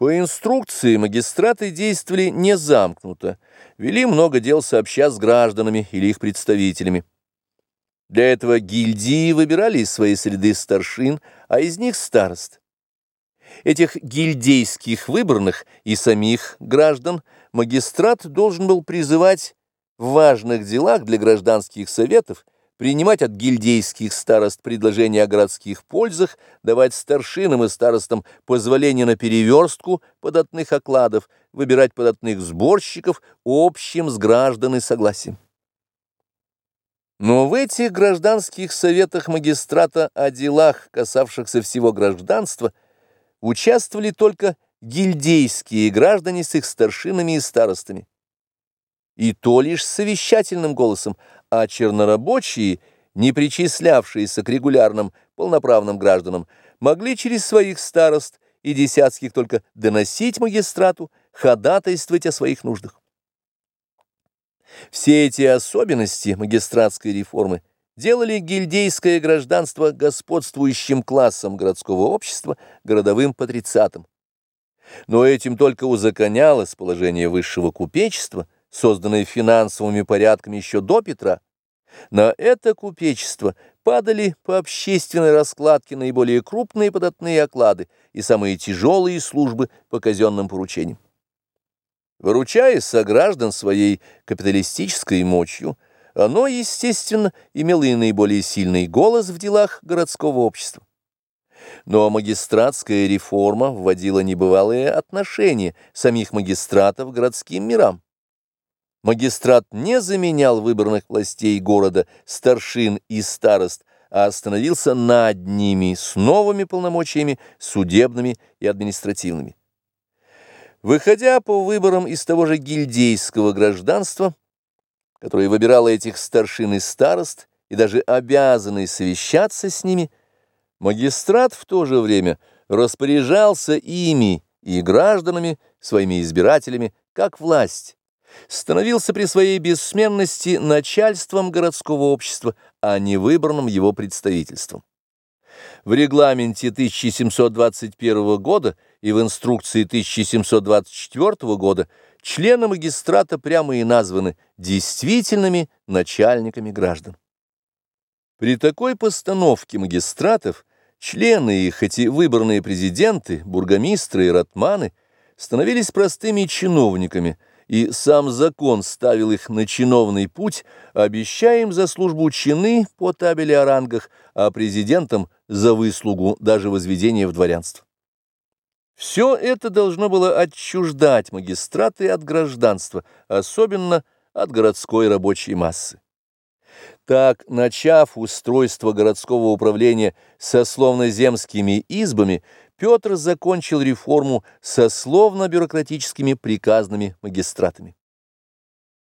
По инструкции магистраты действовали не замкнуто, вели много дел сообща с гражданами или их представителями. Для этого гильдии выбирали из своей среды старшин, а из них старост. Этих гильдейских выбранных и самих граждан магистрат должен был призывать в важных делах для гражданских советов, принимать от гильдейских старост предложения о городских пользах, давать старшинам и старостам позволение на переверстку податных окладов, выбирать податных сборщиков общим с гражданами согласием. Но в этих гражданских советах магистрата о делах, касавшихся всего гражданства, участвовали только гильдейские граждане с их старшинами и старостами. И то лишь совещательным голосом, а чернорабочие, не причислявшиеся к регулярным полноправным гражданам, могли через своих старост и десятских только доносить магистрату, ходатайствовать о своих нуждах. Все эти особенности магистратской реформы делали гильдейское гражданство господствующим классом городского общества, городовым патрициатом. Но этим только узаконялось положение высшего купечества, созданное финансовыми порядками еще до Петра. На это купечество падали по общественной раскладке наиболее крупные податные оклады и самые тяжелые службы по казенным поручениям. Выручая сограждан своей капиталистической мощью, оно, естественно, имело и наиболее сильный голос в делах городского общества. Но магистратская реформа вводила небывалые отношения самих магистратов к городским мирам. Магистрат не заменял выборных властей города, старшин и старост, а остановился над ними с новыми полномочиями судебными и административными. Выходя по выборам из того же гильдейского гражданства, которое выбирало этих старшин и старост, и даже обязанный совещаться с ними, магистрат в то же время распоряжался ими и гражданами, своими избирателями, как власть, становился при своей бессменности начальством городского общества, а не выбранным его представительством. В регламенте 1721 года и в инструкции 1724 года члены магистрата прямо и названы действительными начальниками граждан. При такой постановке магистратов члены их, эти выбранные президенты, бургомистры и ратманы, становились простыми чиновниками, и сам закон ставил их на чиновный путь, обещая им за службу чины по табели о рангах, а президентам за выслугу даже возведения в дворянство. Все это должно было отчуждать магистраты от гражданства, особенно от городской рабочей массы. Так, начав устройство городского управления сословно-земскими избами, Петр закончил реформу сословно-бюрократическими приказными магистратами.